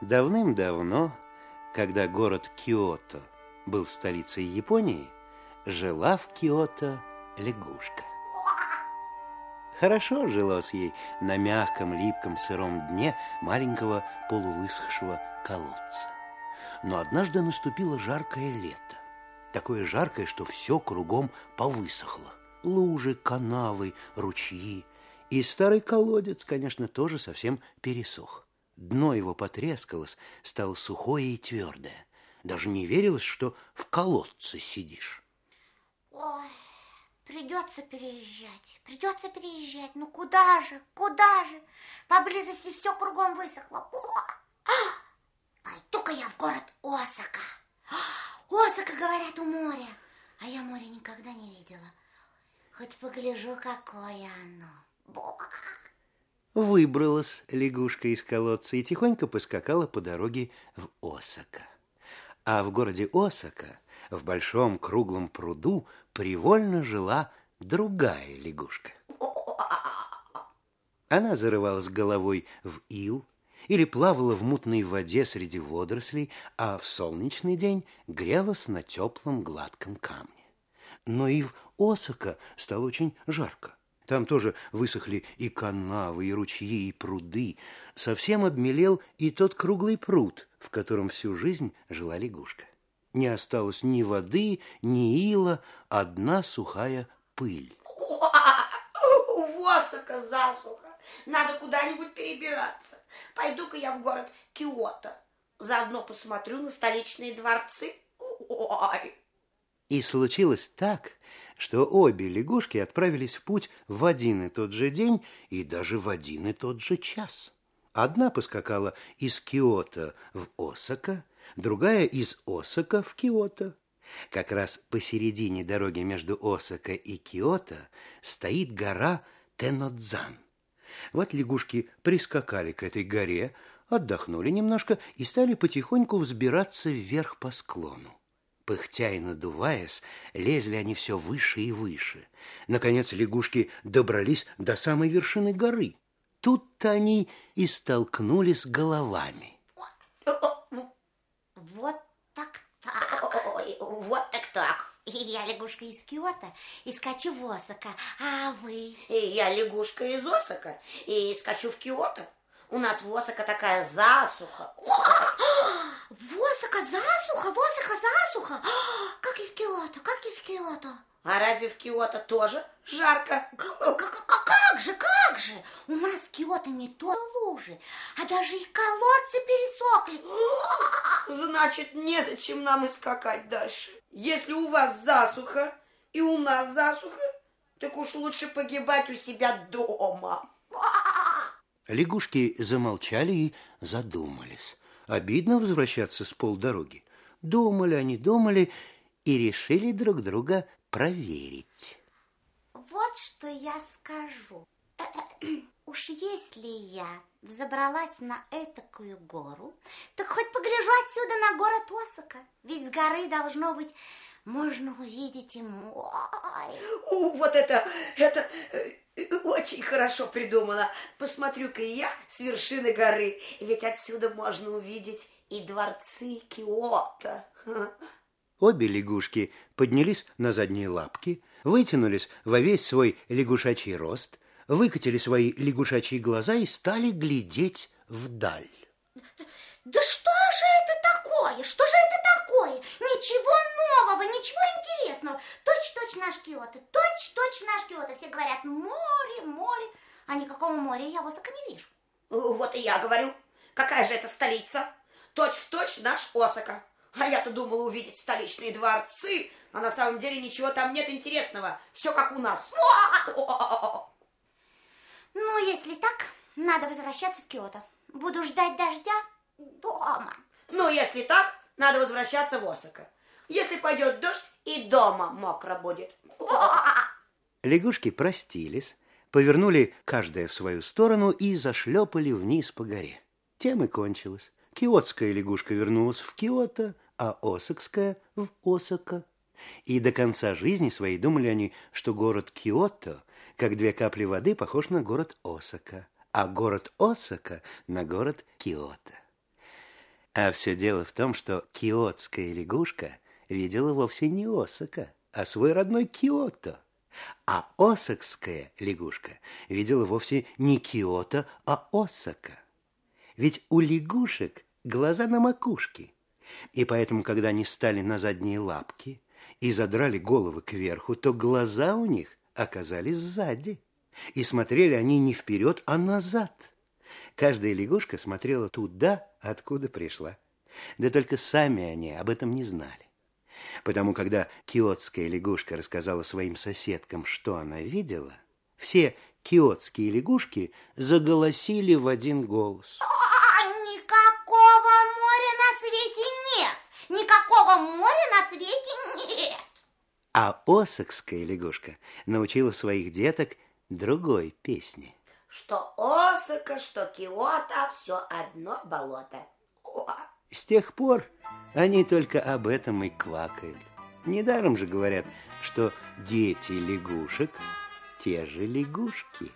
Давным-давно, когда город Киото был столицей Японии, жила в Киото лягушка. Хорошо жилось ей на мягком, липком, сыром дне маленького полувысохшего колодца. Но однажды наступило жаркое лето. Такое жаркое, что все кругом повысохло. Лужи, канавы, ручьи. И старый колодец, конечно, тоже совсем пересох. Дно его потрескалось, стало сухое и твердое. Даже не верилось, что в колодце сидишь. Ой, придется переезжать, придется переезжать. Ну куда же, куда же? Поблизости все кругом высохло. А! Пойду-ка я в город Осака. Осака, говорят, у моря. А я море никогда не видела. Хоть погляжу, какое оно. Буа! Выбралась лягушка из колодца и тихонько поскакала по дороге в Осака. А в городе Осака, в большом круглом пруду, привольно жила другая лягушка. Она зарывалась головой в ил или плавала в мутной воде среди водорослей, а в солнечный день грелась на теплом гладком камне. Но и в Осака стало очень жарко. Там тоже высохли и канавы, и ручьи, и пруды. Совсем обмелел и тот круглый пруд, в котором всю жизнь жила лягушка. Не осталось ни воды, ни ила, одна сухая пыль. Восока засуха. Надо куда-нибудь перебираться. Пойду-ка я в город Киото. Заодно посмотрю на столичные дворцы. Ой. И случилось так, что обе лягушки отправились в путь в один и тот же день и даже в один и тот же час. Одна поскакала из Киото в Осака, другая из Осака в Киото. Как раз посередине дороги между Осака и Киото стоит гора Тенодзан. Вот лягушки прискакали к этой горе, отдохнули немножко и стали потихоньку взбираться вверх по склону. Пыхтя и надуваясь, лезли они все выше и выше. Наконец лягушки добрались до самой вершины горы. Тут-то они и столкнулись головами. Вот так-так. Ой, вот так так. Я лягушка из Киота и скачу в Осака. А вы? Я лягушка из Осака и скачу в Киото. У нас в Осака такая засуха. Восака засуха, Восака засуха. Как и в Киото, как и в Киото. А разве в Киото тоже жарко? Как, как, как, как же, как же? У нас в Киото не то лужи, а даже и колодцы пересохли. Значит, незачем нам и скакать дальше. Если у вас засуха и у нас засуха, так уж лучше погибать у себя дома. Лягушки замолчали и задумались. Обидно возвращаться с полдороги. Думали они, думали и решили друг друга проверить. Вот что я скажу. Уж если я взобралась на этакую гору, так хоть погляжу отсюда на город Осака. Ведь с горы должно быть можно увидеть и море. У, вот это, это э, очень хорошо придумано. Посмотрю-ка и я с вершины горы, ведь отсюда можно увидеть и дворцы Киото. Обе лягушки поднялись на задние лапки, вытянулись во весь свой лягушачий рост, выкатили свои лягушачьи глаза и стали глядеть вдаль. Да что же это такое? Что же это такое? Ничего нового, ничего интересного. Точь-точь наш Киото, точь-точь наш Киото. Все говорят море, море. А никакого моря я Осака не вижу. Вот и я говорю, какая же это столица? Точь-в-точь наш Осака. А я-то думала увидеть столичные дворцы, а на самом деле ничего там нет интересного. Все как у нас. Ну, если так, надо возвращаться в Киото. Буду ждать дождя дома. Ну, если так, надо возвращаться в Осака. Если пойдет дождь, и дома мокро будет. Лягушки простились, повернули каждая в свою сторону и зашлепали вниз по горе. Тем и кончилось. Киотская лягушка вернулась в Киото, а Осакская в Осака. И до конца жизни своей думали они, что город Киото, как две капли воды, похож на город Осака, а город Осака на город Киото. А все дело в том, что киотская лягушка видела вовсе не Осака, а свой родной Киото. А осакская лягушка видела вовсе не Киото, а Осака. Ведь у лягушек глаза на макушке. И поэтому, когда они стали на задние лапки и задрали головы кверху, то глаза у них оказались сзади. И смотрели они не вперед, а назад. Каждая лягушка смотрела туда, откуда пришла. Да только сами они об этом не знали. Потому когда киотская лягушка рассказала своим соседкам, что она видела, все киотские лягушки заголосили в один голос. Свете нет! Никакого моря на свете нет! А осокская лягушка научила своих деток другой песне. Что Осака, что Киота, все одно болото. О! С тех пор они только об этом и квакают. Недаром же говорят, что дети лягушек те же лягушки.